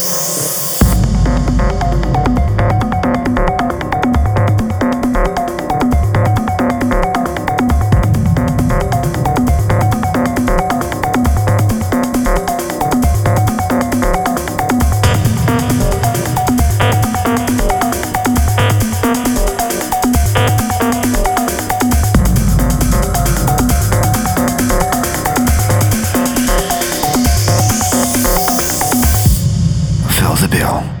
Música bill.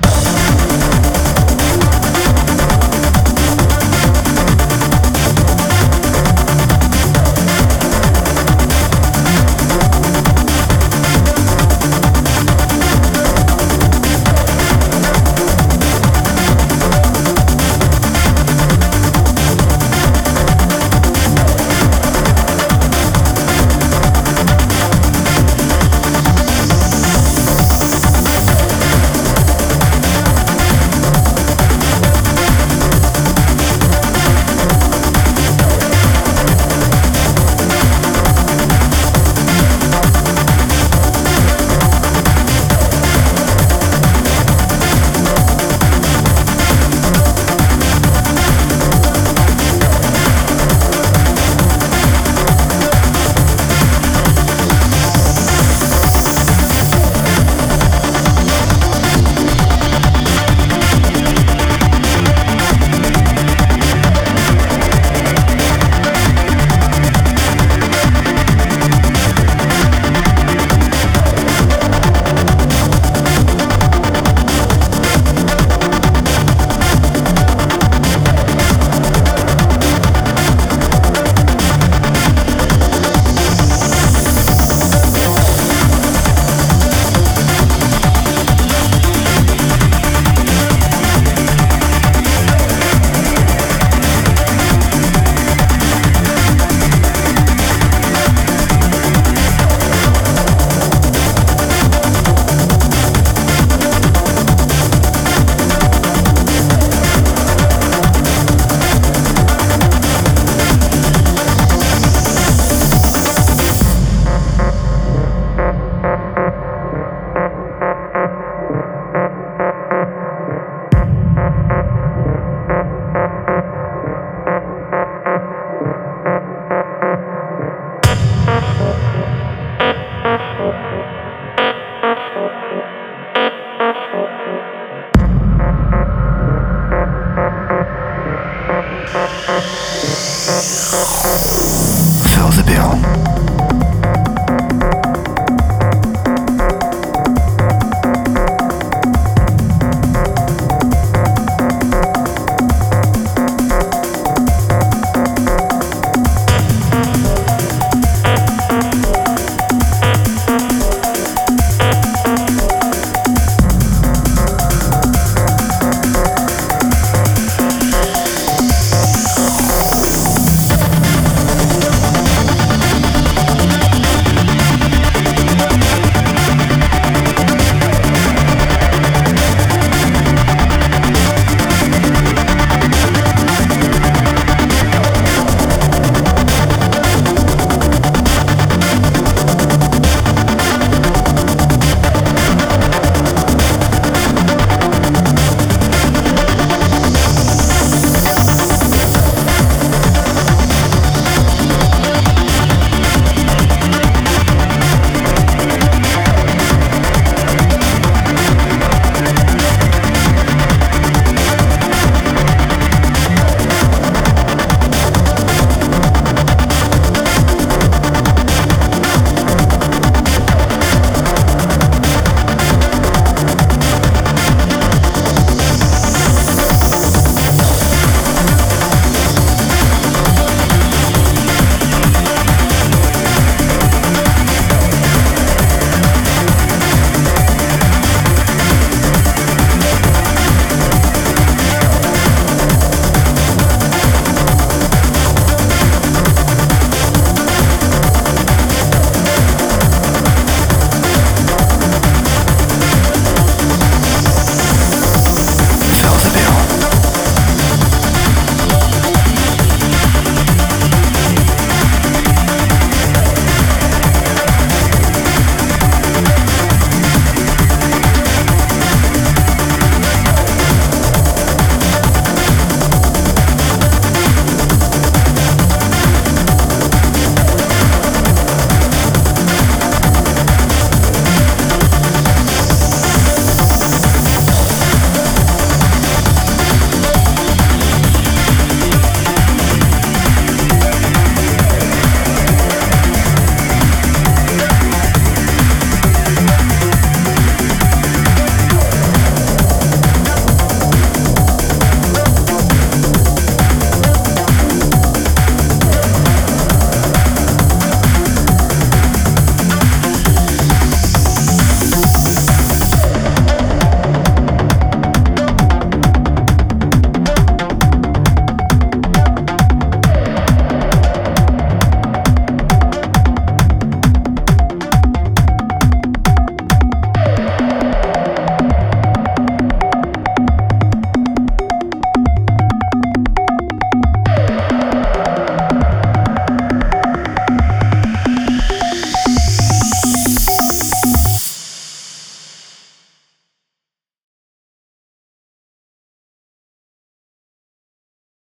Fill the bill.